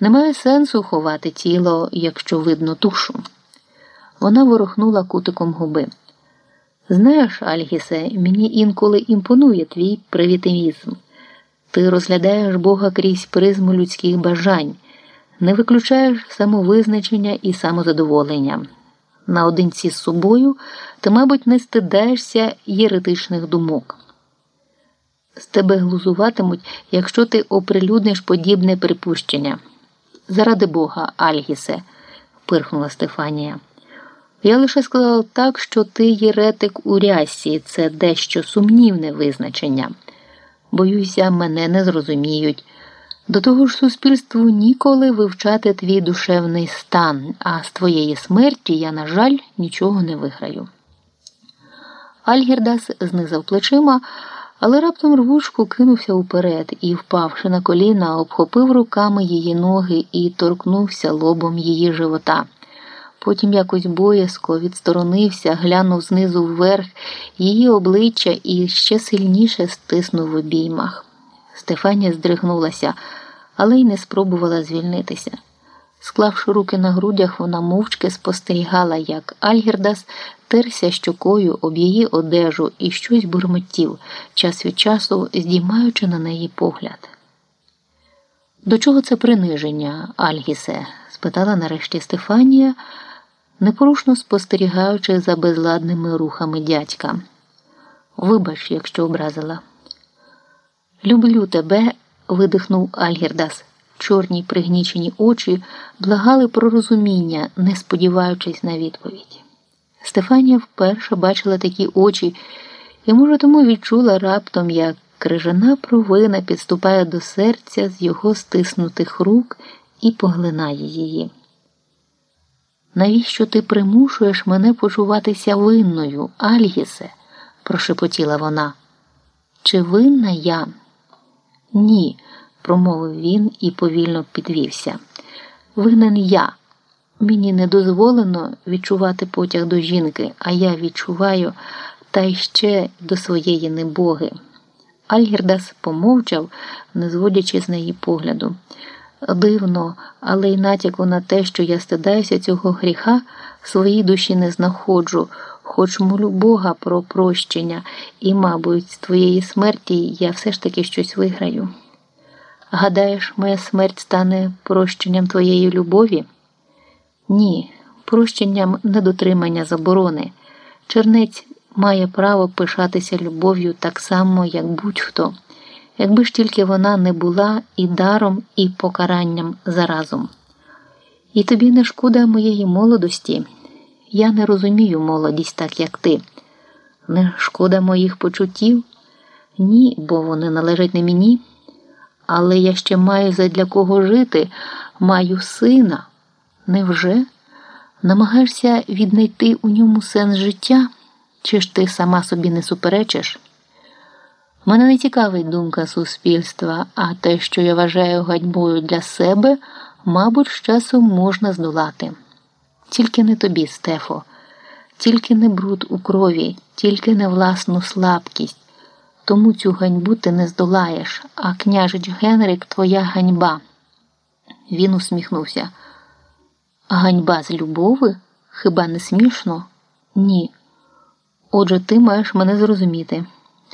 Немає сенсу ховати тіло, якщо видно душу. Вона ворухнула кутиком губи. Знаєш, Альгісе, мені інколи імпонує твій привітивізм. Ти розглядаєш Бога крізь призму людських бажань, не виключаєш самовизначення і самозадоволення. Наодинці з собою ти, мабуть, не стидаєшся єретичних думок. З тебе глузуватимуть, якщо ти оприлюдниш подібне припущення. Заради Бога, Альгісе, пирхнула Стефанія. Я лише сказала так, що ти єретик у рясі, це дещо сумнівне визначення. Боюся, мене не зрозуміють. До того ж, суспільству ніколи вивчати твій душевний стан, а з твоєї смерті я, на жаль, нічого не виграю. Альгірдас знизав плечима, але раптом рвучко кинувся уперед і, впавши на коліна, обхопив руками її ноги і торкнувся лобом її живота. Потім якось боязко відсторонився, глянув знизу вверх її обличчя і ще сильніше стиснув в обіймах. Стефанія здригнулася, але й не спробувала звільнитися. Склавши руки на грудях, вона мовчки спостерігала, як Альгірдас терся щокою об її одежу і щось бурмотів, час від часу здіймаючи на неї погляд. До чого це приниження, Альгісе? спитала нарешті Стефанія, непорушно спостерігаючи за безладними рухами дядька. Вибач, якщо образила. Люблю тебе, видихнув Альгірдас. Чорні пригнічені очі благали про розуміння, не сподіваючись на відповідь. Стефанія вперше бачила такі очі і, може, тому відчула раптом, як крижана провина підступає до серця з його стиснутих рук і поглинає її. Навіщо ти примушуєш мене почуватися винною, Альгісе? прошепотіла вона. Чи винна я? Ні, промовив він і повільно підвівся. Винен я. Мені не дозволено відчувати потяг до жінки, а я відчуваю та й ще до своєї небоги. Альгірдас помовчав, не зводячи з неї погляду. Дивно, але й натяку на те, що я стидаюся цього гріха, своїй душі не знаходжу, хоч молю Бога про прощення, і, мабуть, з твоєї смерті я все ж таки щось виграю. Гадаєш, моя смерть стане прощенням твоєї любові? Ні, прощенням недотримання заборони. Чернець має право пишатися любов'ю так само, як будь-хто, якби ж тільки вона не була і даром, і покаранням заразом. І тобі не шкода моєї молодості. Я не розумію молодість так, як ти. Не шкода моїх почуттів? Ні, бо вони належать не мені. Але я ще маю задля кого жити, маю сина. Невже? Намагаєшся віднайти у ньому сенс життя, чи ж ти сама собі не суперечиш? Мене не цікавить думка суспільства, а те, що я вважаю гадьбою для себе, мабуть, з часом можна здолати. Тільки не тобі, Стефо, тільки не бруд у крові, тільки не власну слабкість. Тому цю ганьбу ти не здолаєш, а княжич Генрик твоя ганьба. Він усміхнувся. Ганьба з любови? Хіба не смішно? Ні. Отже, ти маєш мене зрозуміти.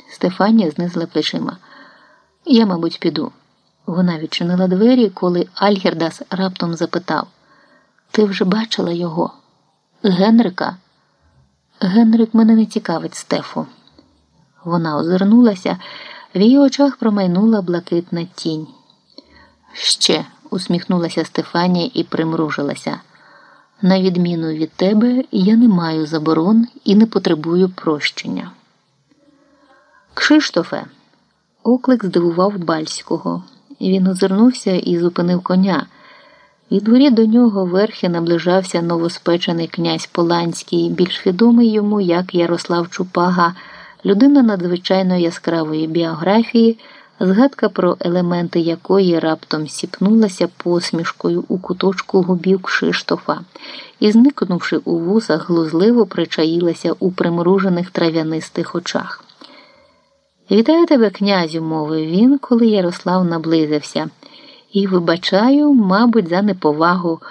Стефанія знизила плечима. Я, мабуть, піду. Вона відчинила двері, коли Альгердас раптом запитав: Ти вже бачила його? Генрика? Генрик мене не цікавить, Стефу. Вона озирнулася, в її очах промайнула блакитна тінь. Ще, усміхнулася Стефанія і примружилася. На відміну від тебе, я не маю заборон і не потребую прощення. Кшиштофе, оклик здивував Бальського. Він озирнувся і зупинив коня. І дворі до нього верхи наближався новоспечений князь Поланський, більш відомий йому як Ярослав Чупага, людина надзвичайно яскравої біографії, згадка про елементи якої раптом сіпнулася посмішкою у куточку губів Кшиштофа і, зникнувши у вусах, глузливо причаїлася у примружених трав'янистих очах. Вітаю тебе, князю, мовив він, коли Ярослав наблизився І вибачаю, мабуть, за неповагу.